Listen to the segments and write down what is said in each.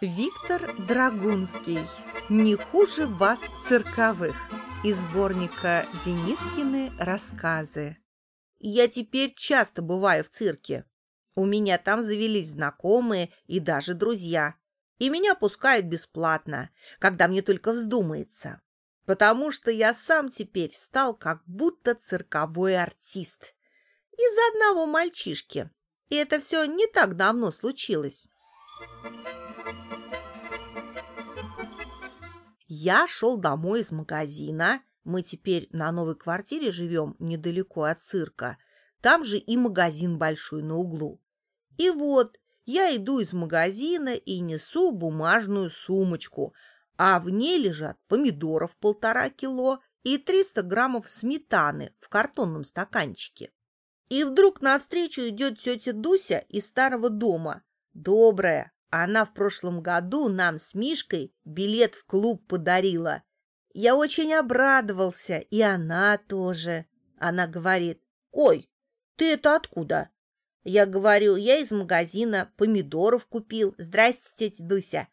Виктор Драгунский. Не хуже вас цирковых. Из сборника Денискины рассказы. Я теперь часто бываю в цирке. У меня там завелись знакомые и даже друзья. И меня пускают бесплатно, когда мне только вздумается. Потому что я сам теперь стал как будто цирковой артист. Из-за одного мальчишки. И это все не так давно случилось. Я шел домой из магазина. Мы теперь на новой квартире живем недалеко от цирка. Там же и магазин большой на углу. И вот я иду из магазина и несу бумажную сумочку, а в ней лежат помидоров полтора кило и 300 граммов сметаны в картонном стаканчике. И вдруг навстречу идет тетя Дуся из старого дома. Добрая, она в прошлом году нам с Мишкой билет в клуб подарила. Я очень обрадовался, и она тоже. Она говорит, «Ой, ты это откуда?» Я говорю, я из магазина помидоров купил. Здрасте, тетя Дуся.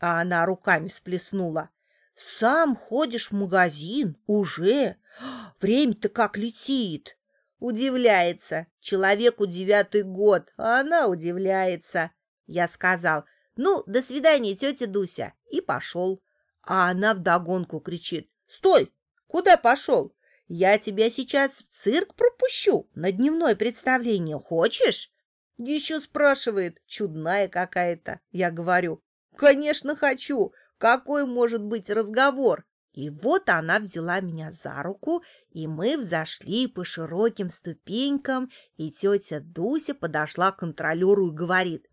А она руками сплеснула. Сам ходишь в магазин? Уже? Время-то как летит. Удивляется. Человеку девятый год, а она удивляется. Я сказал, ну, до свидания, тетя Дуся, и пошел. А она вдогонку кричит, стой, куда пошел? Я тебя сейчас в цирк пропущу на дневное представление. Хочешь? Еще спрашивает, чудная какая-то. Я говорю, конечно, хочу. Какой может быть разговор? И вот она взяла меня за руку, и мы взошли по широким ступенькам, и тетя Дуся подошла к контролеру и говорит,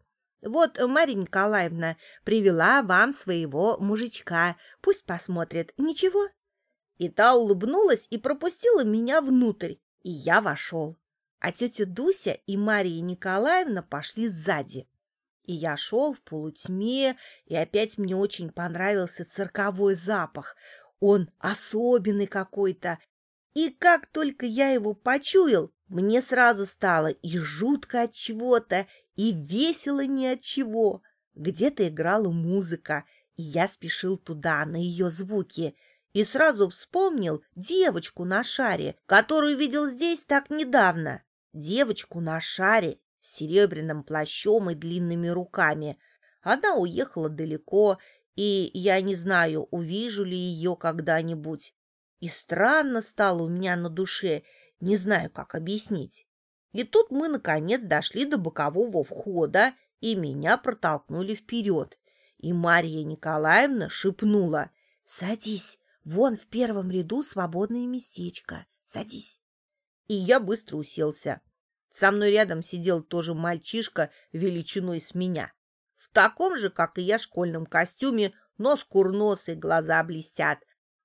вот Марья Николаевна привела вам своего мужичка. Пусть посмотрит. Ничего?» И та улыбнулась и пропустила меня внутрь, и я вошел. А тетя Дуся и Мария Николаевна пошли сзади. И я шел в полутьме, и опять мне очень понравился цирковой запах. Он особенный какой-то. И как только я его почуял, мне сразу стало и жутко от чего-то, и весело ни от чего. Где-то играла музыка, и я спешил туда, на ее звуки, и сразу вспомнил девочку на шаре, которую видел здесь так недавно. Девочку на шаре с серебряным плащом и длинными руками. Она уехала далеко, и я не знаю, увижу ли ее когда-нибудь. И странно стало у меня на душе, не знаю, как объяснить. И тут мы, наконец, дошли до бокового входа, и меня протолкнули вперед. И Марья Николаевна шепнула «Садись, вон в первом ряду свободное местечко, садись». И я быстро уселся. Со мной рядом сидел тоже мальчишка величиной с меня. В таком же, как и я, школьном костюме, нос курносый, глаза блестят.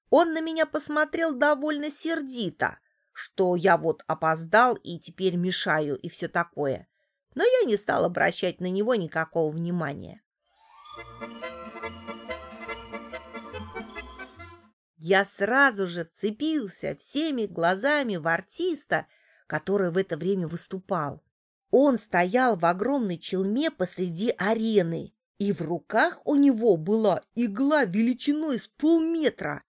Он на меня посмотрел довольно сердито, что я вот опоздал и теперь мешаю и все такое. Но я не стал обращать на него никакого внимания. Я сразу же вцепился всеми глазами в артиста, который в это время выступал. Он стоял в огромной челме посреди арены, и в руках у него была игла величиной с полметра,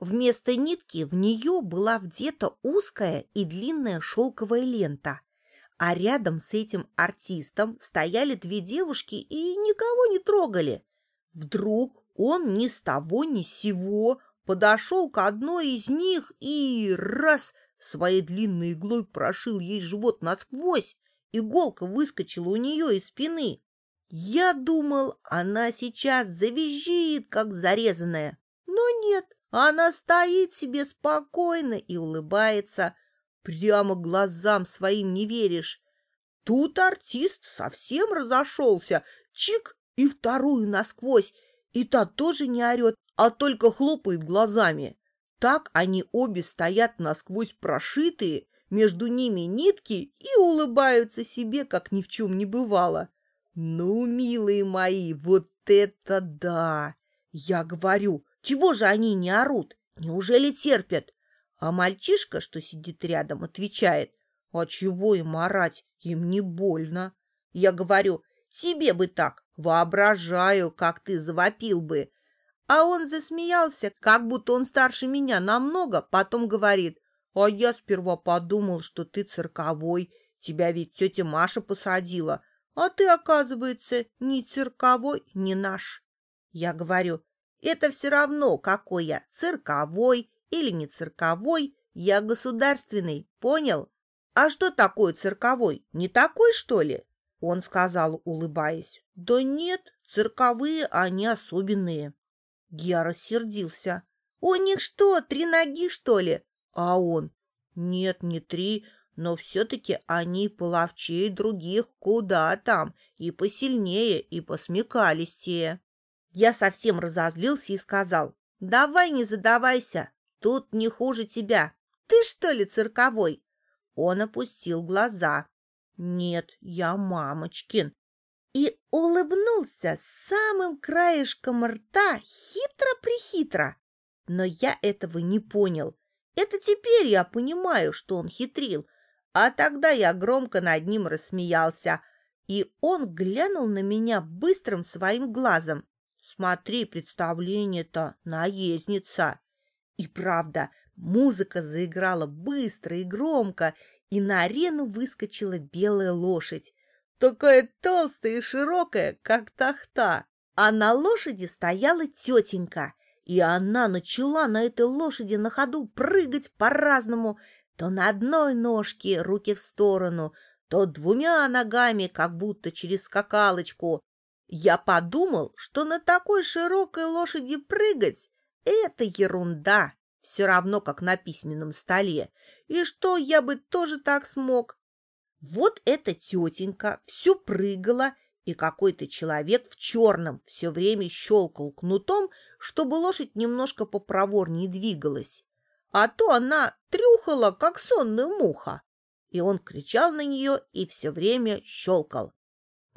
Вместо нитки в нее была вдета узкая и длинная шелковая лента, а рядом с этим артистом стояли две девушки и никого не трогали. Вдруг он ни с того ни с сего подошел к одной из них и раз своей длинной иглой прошил ей живот насквозь, иголка выскочила у нее из спины. Я думал, она сейчас завизжит, как зарезанная, но нет, она стоит себе спокойно и улыбается. Прямо глазам своим не веришь. Тут артист совсем разошелся. Чик! И вторую насквозь. И та тоже не орет, а только хлопает глазами. Так они обе стоят насквозь прошитые, между ними нитки и улыбаются себе, как ни в чем не бывало. Ну, милые мои, вот это да! Я говорю, чего же они не орут? Неужели терпят? А мальчишка, что сидит рядом, отвечает, а чего им орать? Им не больно. Я говорю, тебе бы так, Воображаю, как ты завопил бы. А он засмеялся, как будто он старше меня намного, потом говорит, а я сперва подумал, что ты цирковой, тебя ведь тетя Маша посадила, а ты, оказывается, ни цирковой, ни наш. Я говорю, это все равно, какой я, цирковой или не цирковой, я государственный, понял? А что такое цирковой? Не такой, что ли? Он сказал, улыбаясь. Да нет, цирковые они особенные. Я рассердился. У них что, три ноги, что ли? А он. Нет, не три, но все-таки они половчее других куда там, и посильнее, и посмекалистее. Я совсем разозлился и сказал, давай не задавайся, тут не хуже тебя. Ты что ли цирковой? Он опустил глаза. Нет, я мамочкин. И улыбнулся самым краешком рта хитро-прихитро. Но я этого не понял. Это теперь я понимаю, что он хитрил. А тогда я громко над ним рассмеялся. И он глянул на меня быстрым своим глазом. Смотри, представление-то наездница. И правда, музыка заиграла быстро и громко, и на арену выскочила белая лошадь, такая толстая и широкая, как тахта. А на лошади стояла тетенька, и она начала на этой лошади на ходу прыгать по-разному, то на одной ножке, руки в сторону, то двумя ногами, как будто через скакалочку. Я подумал, что на такой широкой лошади прыгать — это ерунда все равно, как на письменном столе, и что я бы тоже так смог. Вот эта тетенька все прыгала, и какой-то человек в черном все время щелкал кнутом, чтобы лошадь немножко попроворнее двигалась. А то она трюхала, как сонная муха. И он кричал на нее и все время щелкал.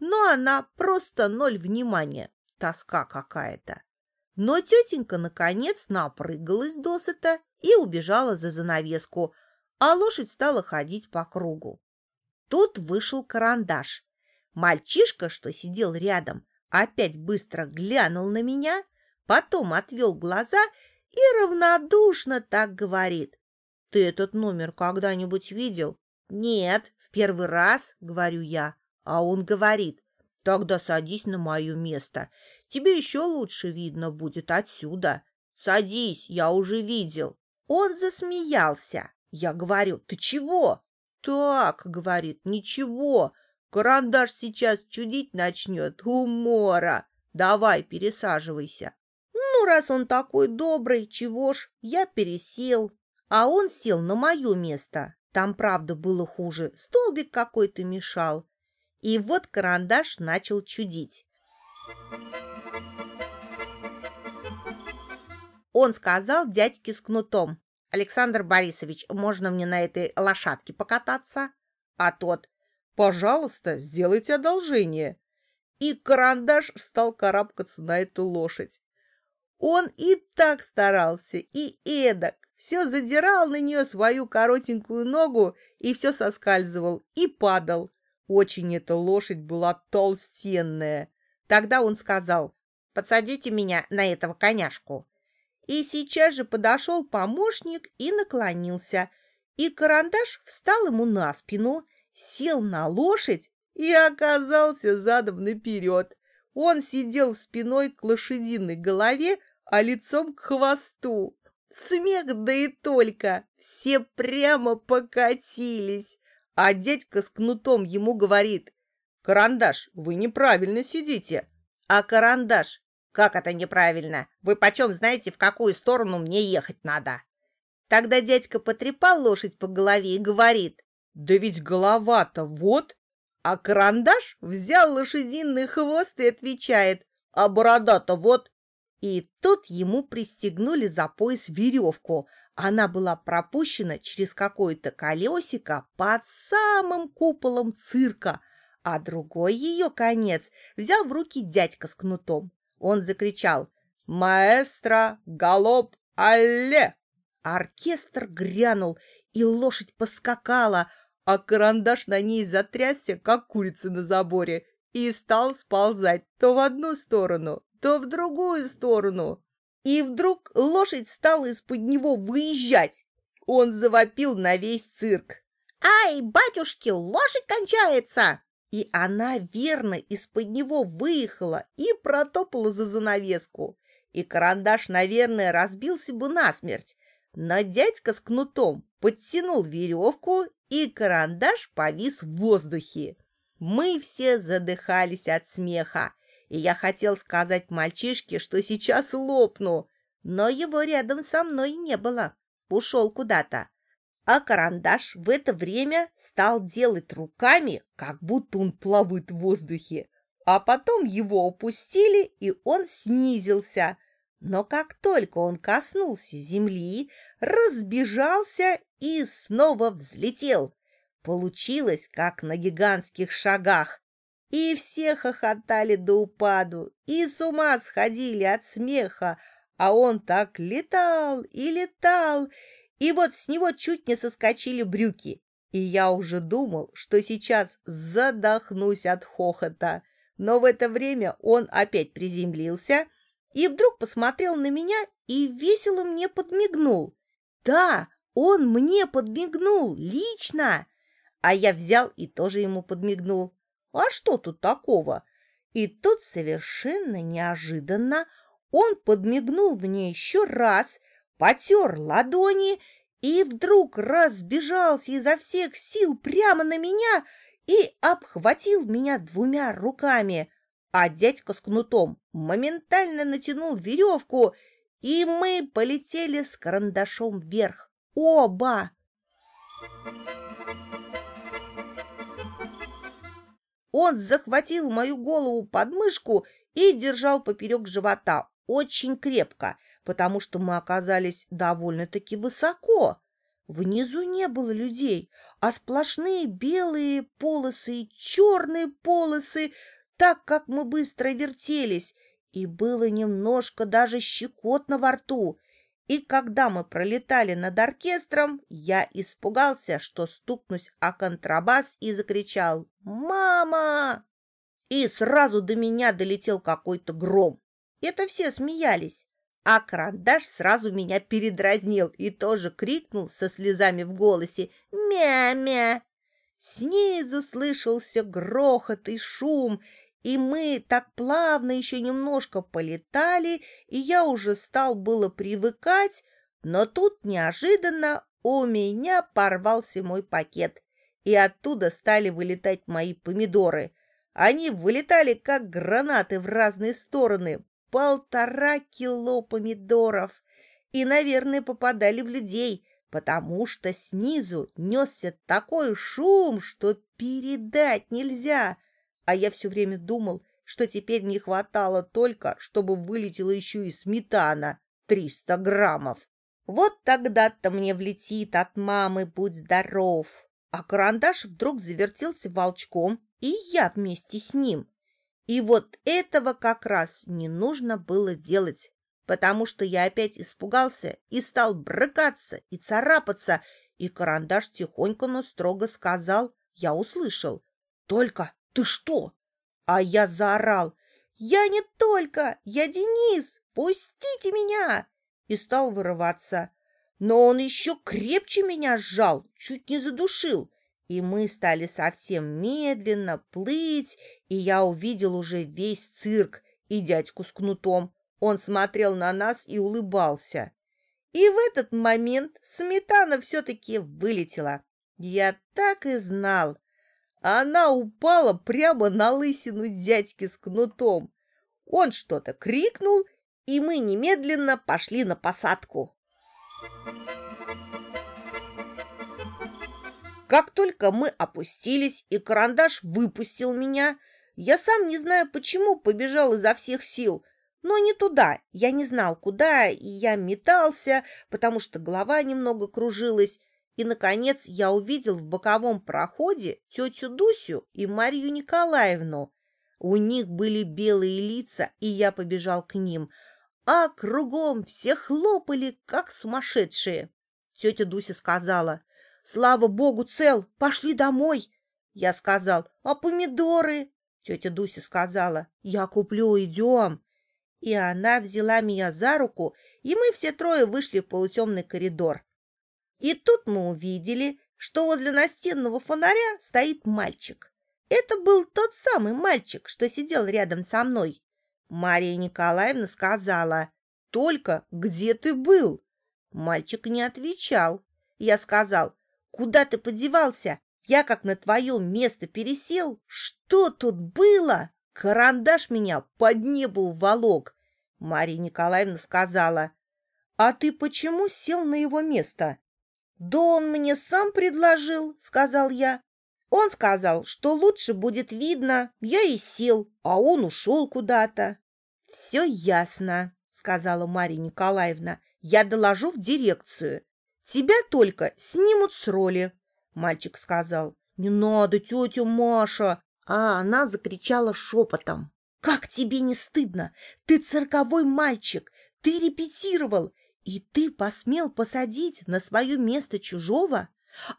Но она просто ноль внимания, тоска какая-то. Но тетенька, наконец, напрыгалась досыта и убежала за занавеску, а лошадь стала ходить по кругу. Тут вышел карандаш. Мальчишка, что сидел рядом, опять быстро глянул на меня, потом отвел глаза и равнодушно так говорит. «Ты этот номер когда-нибудь видел?» «Нет, в первый раз», — говорю я. А он говорит, «Тогда садись на мое место. Тебе еще лучше видно будет отсюда. Садись, я уже видел. Он засмеялся. Я говорю, ты чего? Так, говорит, ничего. Карандаш сейчас чудить начнет. Умора. Давай, пересаживайся. Ну, раз он такой добрый, чего ж, я пересел. А он сел на мое место. Там, правда, было хуже. Столбик какой-то мешал. И вот карандаш начал чудить. Он сказал дядьке с кнутом. «Александр Борисович, можно мне на этой лошадке покататься?» А тот «Пожалуйста, сделайте одолжение». И карандаш стал карабкаться на эту лошадь. Он и так старался, и эдак. Все задирал на нее свою коротенькую ногу и все соскальзывал, и падал. Очень эта лошадь была толстенная. Тогда он сказал, «Подсадите меня на этого коняшку». И сейчас же подошел помощник и наклонился. И карандаш встал ему на спину, сел на лошадь и оказался задом наперед. Он сидел спиной к лошадиной голове, а лицом к хвосту. Смех да и только, все прямо покатились. А дядька с кнутом ему говорит, «Карандаш, вы неправильно сидите». А карандаш, как это неправильно? Вы почем знаете, в какую сторону мне ехать надо? Тогда дядька потрепал лошадь по голове и говорит, да ведь голова-то вот. А карандаш взял лошадиный хвост и отвечает, а борода-то вот. И тут ему пристегнули за пояс веревку. Она была пропущена через какое-то колесико под самым куполом цирка, а другой ее конец взял в руки дядька с кнутом. Он закричал «Маэстро, галоп, алле!» Оркестр грянул, и лошадь поскакала, а карандаш на ней затрясся, как курица на заборе, и стал сползать то в одну сторону, то в другую сторону. И вдруг лошадь стала из-под него выезжать. Он завопил на весь цирк. «Ай, батюшки, лошадь кончается!» И она верно из-под него выехала и протопала за занавеску. И карандаш, наверное, разбился бы насмерть. Но дядька с кнутом подтянул веревку, и карандаш повис в воздухе. Мы все задыхались от смеха, и я хотел сказать мальчишке, что сейчас лопну, но его рядом со мной не было, ушел куда-то. А карандаш в это время стал делать руками, как будто он плавает в воздухе. А потом его опустили, и он снизился. Но как только он коснулся земли, разбежался и снова взлетел. Получилось, как на гигантских шагах. И все хохотали до упаду, и с ума сходили от смеха, а он так летал и летал, и вот с него чуть не соскочили брюки. И я уже думал, что сейчас задохнусь от хохота. Но в это время он опять приземлился и вдруг посмотрел на меня и весело мне подмигнул. Да, он мне подмигнул, лично. А я взял и тоже ему подмигнул. А что тут такого? И тут совершенно неожиданно он подмигнул мне еще раз, потер ладони и вдруг разбежался изо всех сил прямо на меня и обхватил меня двумя руками. А дядька с кнутом моментально натянул веревку, и мы полетели с карандашом вверх. Оба! Он захватил мою голову под мышку и держал поперек живота очень крепко, потому что мы оказались довольно-таки высоко. Внизу не было людей, а сплошные белые полосы и черные полосы, так как мы быстро вертелись, и было немножко даже щекотно во рту. И когда мы пролетали над оркестром, я испугался, что стукнусь о контрабас и закричал «Мама!». И сразу до меня долетел какой-то гром. Это все смеялись. А карандаш сразу меня передразнил и тоже крикнул со слезами в голосе «Мя-мя!». Снизу слышался грохот и шум, и мы так плавно еще немножко полетали, и я уже стал было привыкать, но тут неожиданно у меня порвался мой пакет, и оттуда стали вылетать мои помидоры. Они вылетали, как гранаты в разные стороны, полтора кило помидоров, и, наверное, попадали в людей, потому что снизу несся такой шум, что передать нельзя — а я все время думал, что теперь не хватало только, чтобы вылетела еще и сметана триста граммов. Вот тогда-то мне влетит от мамы «Будь здоров!» А карандаш вдруг завертелся волчком, и я вместе с ним. И вот этого как раз не нужно было делать, потому что я опять испугался и стал брыкаться и царапаться, и карандаш тихонько, но строго сказал, я услышал, «Только ты что? А я заорал. Я не только, я Денис, пустите меня! И стал вырываться. Но он еще крепче меня сжал, чуть не задушил. И мы стали совсем медленно плыть, и я увидел уже весь цирк и дядьку с кнутом. Он смотрел на нас и улыбался. И в этот момент сметана все-таки вылетела. Я так и знал. Она упала прямо на лысину дядьки с кнутом. Он что-то крикнул, и мы немедленно пошли на посадку. Как только мы опустились, и карандаш выпустил меня, я сам не знаю почему побежал изо всех сил, но не туда, я не знал куда, и я метался, потому что голова немного кружилась, и, наконец, я увидел в боковом проходе тетю Дусю и Марию Николаевну. У них были белые лица, и я побежал к ним, а кругом все хлопали, как сумасшедшие. Тетя Дуся сказала, «Слава богу, цел, пошли домой!» Я сказал, «А помидоры?» Тетя Дуся сказала, я куплю, идем. И она взяла меня за руку, и мы все трое вышли в полутемный коридор. И тут мы увидели, что возле настенного фонаря стоит мальчик. Это был тот самый мальчик, что сидел рядом со мной. Мария Николаевна сказала, «Только где ты был?» Мальчик не отвечал. Я сказал, «Куда ты подевался? Я как на твое место пересел. Что тут было? Карандаш меня под небо уволок. Мария Николаевна сказала, «А ты почему сел на его место?» «Да он мне сам предложил», — сказал я. Он сказал, что лучше будет видно. Я и сел, а он ушел куда-то. «Все ясно», — сказала Мария Николаевна. «Я доложу в дирекцию. Тебя только снимут с роли. Мальчик сказал, «Не надо, тетя Маша!» А она закричала шепотом. «Как тебе не стыдно? Ты цирковой мальчик, ты репетировал, и ты посмел посадить на свое место чужого?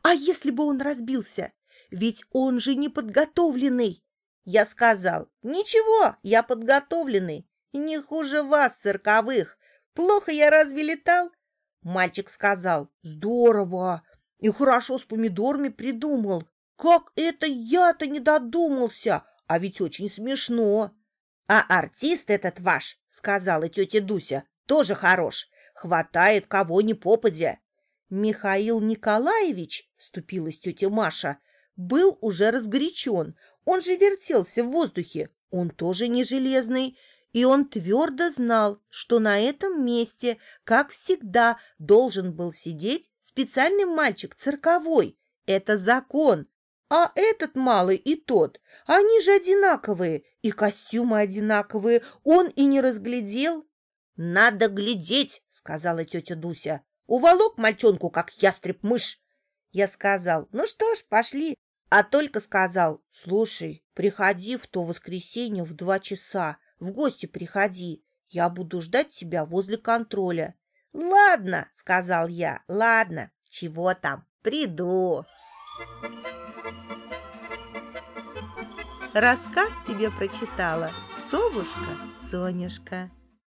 А если бы он разбился? Ведь он же не подготовленный!» Я сказал, «Ничего, я подготовленный, не хуже вас, цирковых. Плохо я разве летал?» Мальчик сказал, «Здорово! И хорошо с помидорами придумал. Как это я-то не додумался? А ведь очень смешно. А артист этот ваш, сказала тетя Дуся, тоже хорош. Хватает кого ни попадя. Михаил Николаевич, вступилась тетя Маша, был уже разгорячен. Он же вертелся в воздухе. Он тоже не железный. И он твердо знал, что на этом месте, как всегда, должен был сидеть специальный мальчик цирковой. Это закон. А этот малый и тот, они же одинаковые, и костюмы одинаковые, он и не разглядел. «Надо глядеть», — сказала тетя Дуся. «Уволок мальчонку, как ястреб-мышь». Я сказал, ну что ж, пошли. А только сказал, слушай, приходи в то воскресенье в два часа, в гости приходи. Я буду ждать тебя возле контроля. Ладно, сказал я. Ладно. Чего там? Приду. Рассказ тебе прочитала совушка Сонюшка.